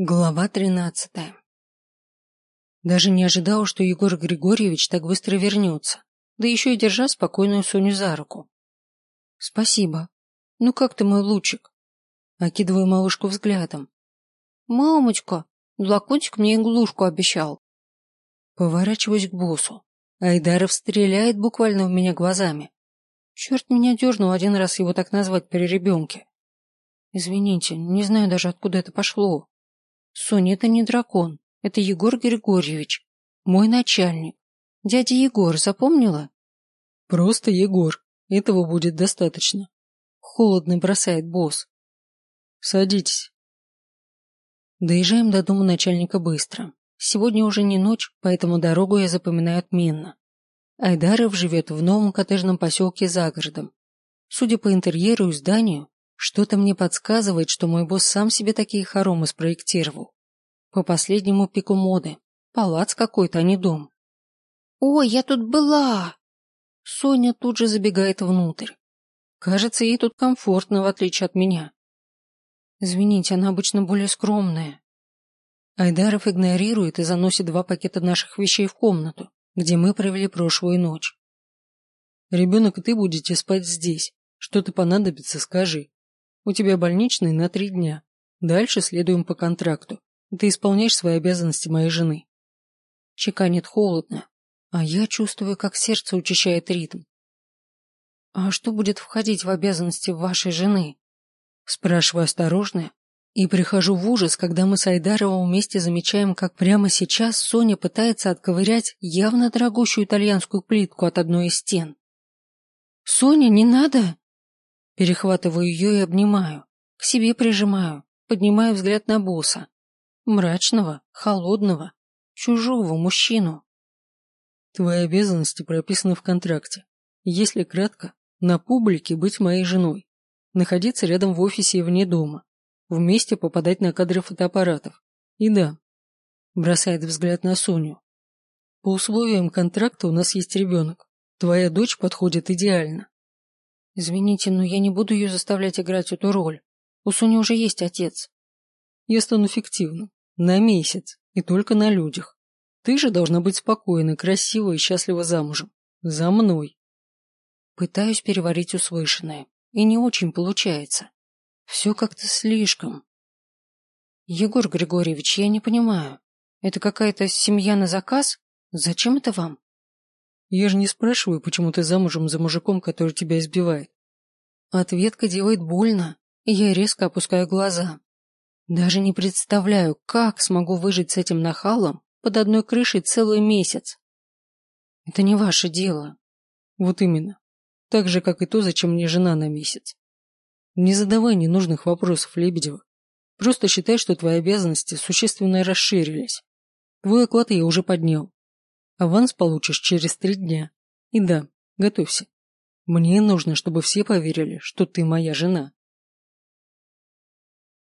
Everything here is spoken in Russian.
Глава тринадцатая Даже не ожидала, что Егор Григорьевич так быстро вернется, да еще и держа спокойную Соню за руку. «Спасибо. Ну как ты, мой лучик?» Окидываю малышку взглядом. «Мамочка, Длакончик мне иглушку обещал». Поворачиваюсь к боссу. Айдаров стреляет буквально в меня глазами. Черт меня дернул один раз его так назвать при ребенке. Извините, не знаю даже, откуда это пошло. Соня, это не дракон. Это Егор Григорьевич. Мой начальник. Дядя Егор, запомнила? Просто Егор. Этого будет достаточно. Холодно бросает босс. Садитесь. Доезжаем до дома начальника быстро. Сегодня уже не ночь, поэтому дорогу я запоминаю отменно. Айдаров живет в новом коттеджном поселке за городом. Судя по интерьеру и зданию, что-то мне подсказывает, что мой босс сам себе такие хоромы спроектировал. По последнему пику моды. Палац какой-то, а не дом. «Ой, я тут была!» Соня тут же забегает внутрь. Кажется, ей тут комфортно, в отличие от меня. Извините, она обычно более скромная. Айдаров игнорирует и заносит два пакета наших вещей в комнату, где мы провели прошлую ночь. Ребенок и ты будете спать здесь. Что-то понадобится, скажи. У тебя больничный на три дня. Дальше следуем по контракту. Ты исполняешь свои обязанности моей жены. Чеканит холодно, а я чувствую, как сердце учащает ритм. А что будет входить в обязанности вашей жены? Спрашиваю осторожно и прихожу в ужас, когда мы с Айдаровым вместе замечаем, как прямо сейчас Соня пытается отковырять явно дорогущую итальянскую плитку от одной из стен. «Соня, не надо!» Перехватываю ее и обнимаю, к себе прижимаю, поднимаю взгляд на босса. Мрачного, холодного, чужого мужчину. Твои обязанности прописаны в контракте. Если кратко, на публике быть моей женой, находиться рядом в офисе и вне дома, вместе попадать на кадры фотоаппаратов. И да, бросает взгляд на Соню. По условиям контракта у нас есть ребенок. Твоя дочь подходит идеально. Извините, но я не буду ее заставлять играть эту роль. У Сони уже есть отец. Я стану фиктивным. На месяц. И только на людях. Ты же должна быть спокойной, красивой и счастлива замужем. За мной. Пытаюсь переварить услышанное. И не очень получается. Все как-то слишком. Егор Григорьевич, я не понимаю. Это какая-то семья на заказ? Зачем это вам? Я же не спрашиваю, почему ты замужем за мужиком, который тебя избивает. Ответка делает больно, и я резко опускаю глаза. Даже не представляю, как смогу выжить с этим нахалом под одной крышей целый месяц. Это не ваше дело. Вот именно. Так же, как и то, зачем мне жена на месяц. Не задавай ненужных вопросов, Лебедева. Просто считай, что твои обязанности существенно расширились. Твой оклад я уже поднял. Аванс получишь через три дня. И да, готовься. Мне нужно, чтобы все поверили, что ты моя жена.